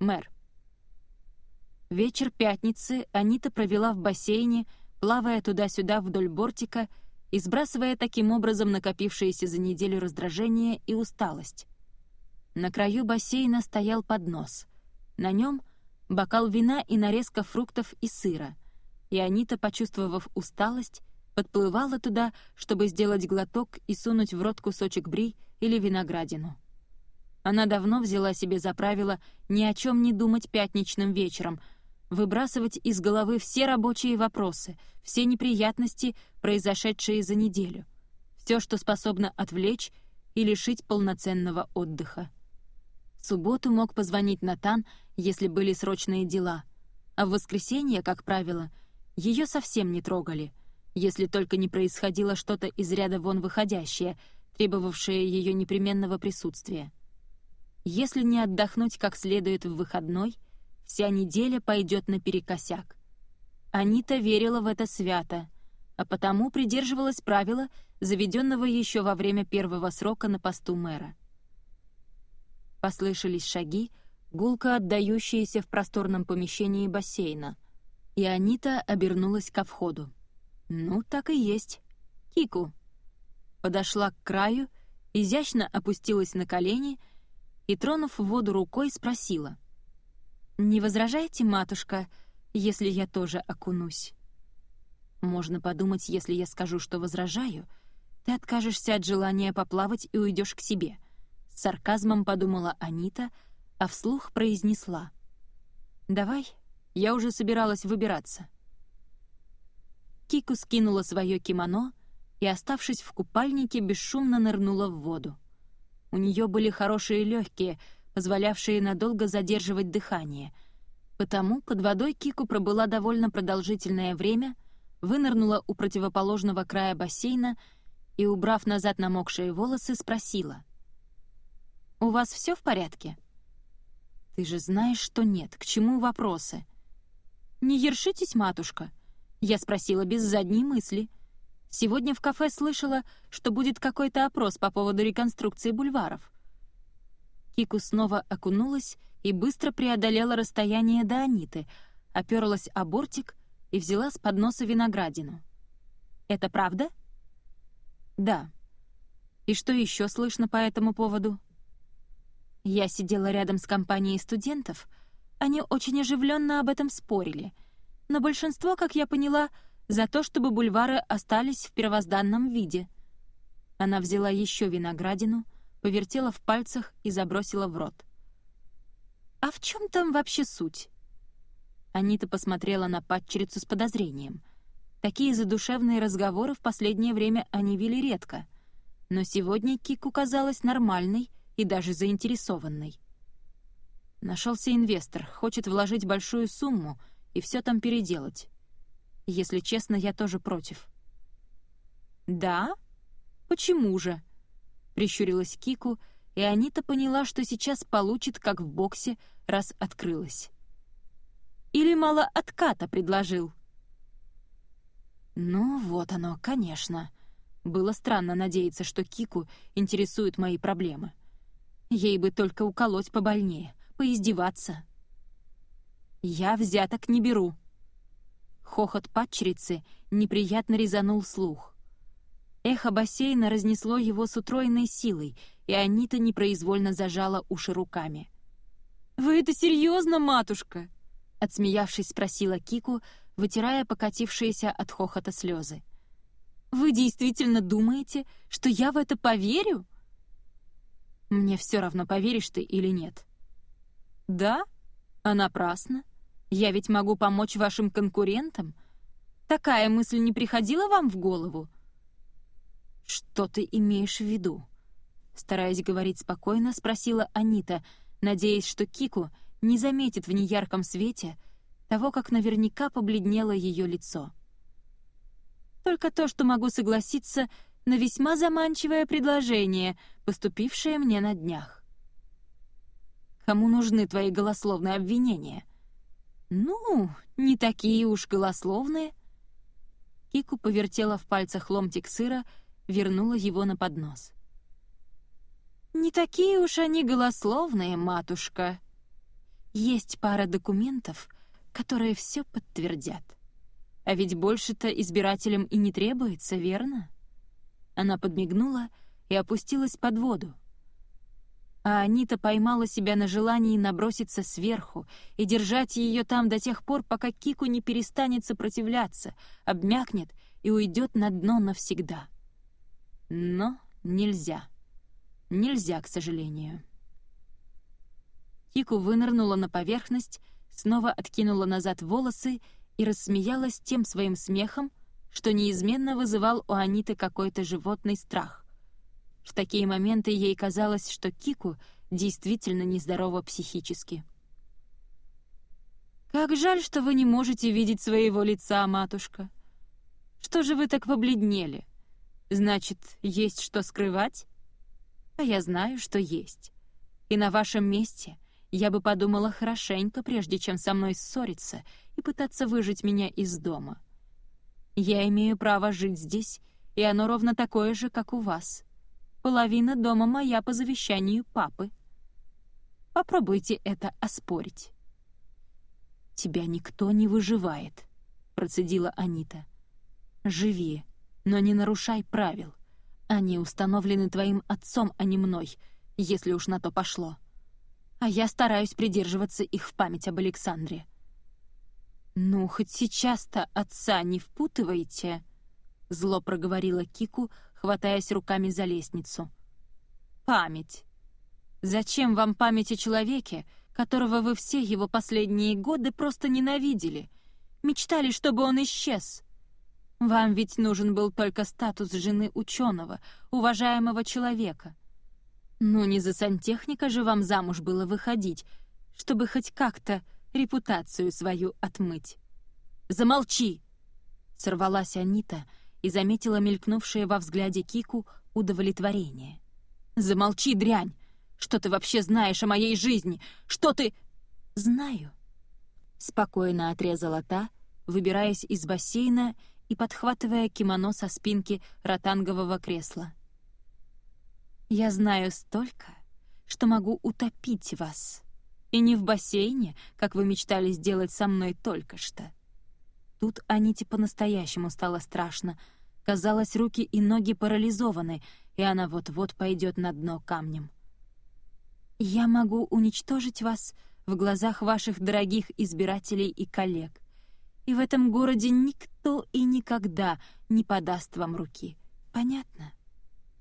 Мэр. Вечер пятницы Анита провела в бассейне, плавая туда-сюда вдоль бортика и сбрасывая таким образом накопившиеся за неделю раздражение и усталость. На краю бассейна стоял поднос. На нем бокал вина и нарезка фруктов и сыра. И Анита, почувствовав усталость, подплывала туда, чтобы сделать глоток и сунуть в рот кусочек бри или виноградину. Она давно взяла себе за правило ни о чем не думать пятничным вечером, выбрасывать из головы все рабочие вопросы, все неприятности, произошедшие за неделю, все, что способно отвлечь и лишить полноценного отдыха. В субботу мог позвонить Натан, если были срочные дела, а в воскресенье, как правило, ее совсем не трогали, если только не происходило что-то из ряда вон выходящее, требовавшее ее непременного присутствия. Если не отдохнуть как следует в выходной, вся неделя пойдет наперекосяк. Анита верила в это свято, а потому придерживалась правила, заведенного еще во время первого срока на посту мэра. Послышались шаги, гулко отдающиеся в просторном помещении бассейна, и Анита обернулась ко входу. «Ну, так и есть. Кику». Подошла к краю, изящно опустилась на колени — и, тронув воду рукой, спросила. «Не возражаете, матушка, если я тоже окунусь?» «Можно подумать, если я скажу, что возражаю, ты откажешься от желания поплавать и уйдешь к себе», — с сарказмом подумала Анита, а вслух произнесла. «Давай, я уже собиралась выбираться». Кику скинула свое кимоно и, оставшись в купальнике, бесшумно нырнула в воду. У нее были хорошие легкие, позволявшие надолго задерживать дыхание. Потому под водой Кику пробыла довольно продолжительное время, вынырнула у противоположного края бассейна и, убрав назад намокшие волосы, спросила. «У вас все в порядке?» «Ты же знаешь, что нет. К чему вопросы?» «Не ершитесь, матушка?» Я спросила без задней мысли — Сегодня в кафе слышала, что будет какой-то опрос по поводу реконструкции бульваров. Кику снова окунулась и быстро преодолела расстояние до Аниты, оперлась о бортик и взяла с подноса виноградину. «Это правда?» «Да». «И что еще слышно по этому поводу?» Я сидела рядом с компанией студентов. Они очень оживленно об этом спорили. Но большинство, как я поняла, — за то, чтобы бульвары остались в первозданном виде. Она взяла еще виноградину, повертела в пальцах и забросила в рот. «А в чем там вообще суть?» Анита посмотрела на падчерицу с подозрением. Такие задушевные разговоры в последнее время они вели редко, но сегодня Кику казалась нормальной и даже заинтересованной. Нашелся инвестор, хочет вложить большую сумму и все там переделать. Если честно, я тоже против». «Да? Почему же?» — прищурилась Кику, и Анита поняла, что сейчас получит, как в боксе, раз открылась. «Или мало отката предложил?» «Ну, вот оно, конечно. Было странно надеяться, что Кику интересуют мои проблемы. Ей бы только уколоть побольнее, поиздеваться». «Я взяток не беру», Хохот падчерицы неприятно резанул слух. Эхо бассейна разнесло его с утроенной силой, и Анита непроизвольно зажала уши руками. «Вы это серьезно, матушка?» — отсмеявшись, спросила Кику, вытирая покатившиеся от хохота слезы. «Вы действительно думаете, что я в это поверю?» «Мне все равно, поверишь ты или нет». «Да? А напрасно. Я ведь могу помочь вашим конкурентам. Такая мысль не приходила вам в голову? Что ты имеешь в виду? Стараясь говорить спокойно, спросила Анита, надеясь, что Кику не заметит в неярком свете того, как наверняка побледнело ее лицо. Только то, что могу согласиться на весьма заманчивое предложение, поступившее мне на днях. Кому нужны твои голословные обвинения? «Ну, не такие уж голословные». Кику повертела в пальцах ломтик сыра, вернула его на поднос. «Не такие уж они голословные, матушка. есть пара документов, которые все подтвердят. А ведь больше-то избирателям и не требуется, верно?» Она подмигнула и опустилась под воду. А Анита поймала себя на желании наброситься сверху и держать ее там до тех пор, пока Кику не перестанет сопротивляться, обмякнет и уйдет на дно навсегда. Но нельзя. Нельзя, к сожалению. Кику вынырнула на поверхность, снова откинула назад волосы и рассмеялась тем своим смехом, что неизменно вызывал у Аниты какой-то животный страх. В такие моменты ей казалось, что Кику действительно нездорова психически. «Как жаль, что вы не можете видеть своего лица, матушка. Что же вы так побледнели? Значит, есть что скрывать? А я знаю, что есть. И на вашем месте я бы подумала хорошенько, прежде чем со мной ссориться и пытаться выжить меня из дома. Я имею право жить здесь, и оно ровно такое же, как у вас. Половина дома моя по завещанию папы. Попробуйте это оспорить. «Тебя никто не выживает», — процедила Анита. «Живи, но не нарушай правил. Они установлены твоим отцом, а не мной, если уж на то пошло. А я стараюсь придерживаться их в память об Александре». «Ну, хоть сейчас-то отца не впутывайте», — зло проговорила Кику, хватаясь руками за лестницу. «Память. Зачем вам память о человеке, которого вы все его последние годы просто ненавидели, мечтали, чтобы он исчез?» Вам ведь нужен был только статус жены ученого, уважаемого человека. Ну, не за сантехника же вам замуж было выходить, чтобы хоть как-то репутацию свою отмыть. «Замолчи!» — сорвалась Анита и заметила мелькнувшее во взгляде Кику удовлетворение. «Замолчи, дрянь! Что ты вообще знаешь о моей жизни? Что ты...» «Знаю», — спокойно отрезала та, выбираясь из бассейна и подхватывая кимоно со спинки ротангового кресла. «Я знаю столько, что могу утопить вас. И не в бассейне, как вы мечтали сделать со мной только что». Тут Аните по-настоящему стало страшно. Казалось, руки и ноги парализованы, и она вот-вот пойдет на дно камнем. «Я могу уничтожить вас в глазах ваших дорогих избирателей и коллег и в этом городе никто и никогда не подаст вам руки. Понятно?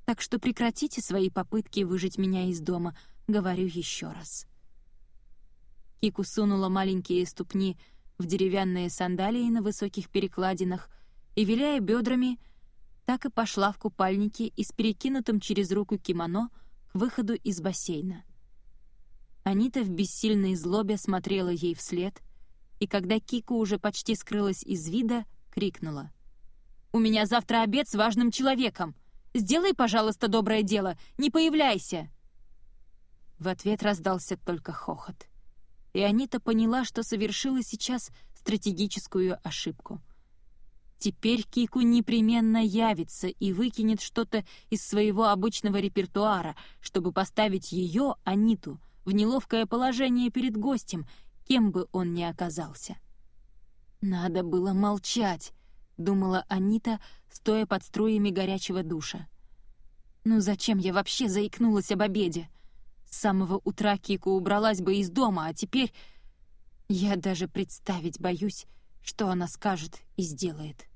Так что прекратите свои попытки выжить меня из дома, говорю еще раз». Кику сунула маленькие ступни в деревянные сандалии на высоких перекладинах и, виляя бедрами, так и пошла в купальнике и с перекинутым через руку кимоно к выходу из бассейна. Анита в бессильной злобе смотрела ей вслед — и когда Кику уже почти скрылась из вида, крикнула. «У меня завтра обед с важным человеком! Сделай, пожалуйста, доброе дело, не появляйся!» В ответ раздался только хохот. И Анита поняла, что совершила сейчас стратегическую ошибку. Теперь Кику непременно явится и выкинет что-то из своего обычного репертуара, чтобы поставить ее, Аниту, в неловкое положение перед гостем кем бы он ни оказался. «Надо было молчать», — думала Анита, стоя под струями горячего душа. «Ну зачем я вообще заикнулась об обеде? С самого утра Кику убралась бы из дома, а теперь... Я даже представить боюсь, что она скажет и сделает».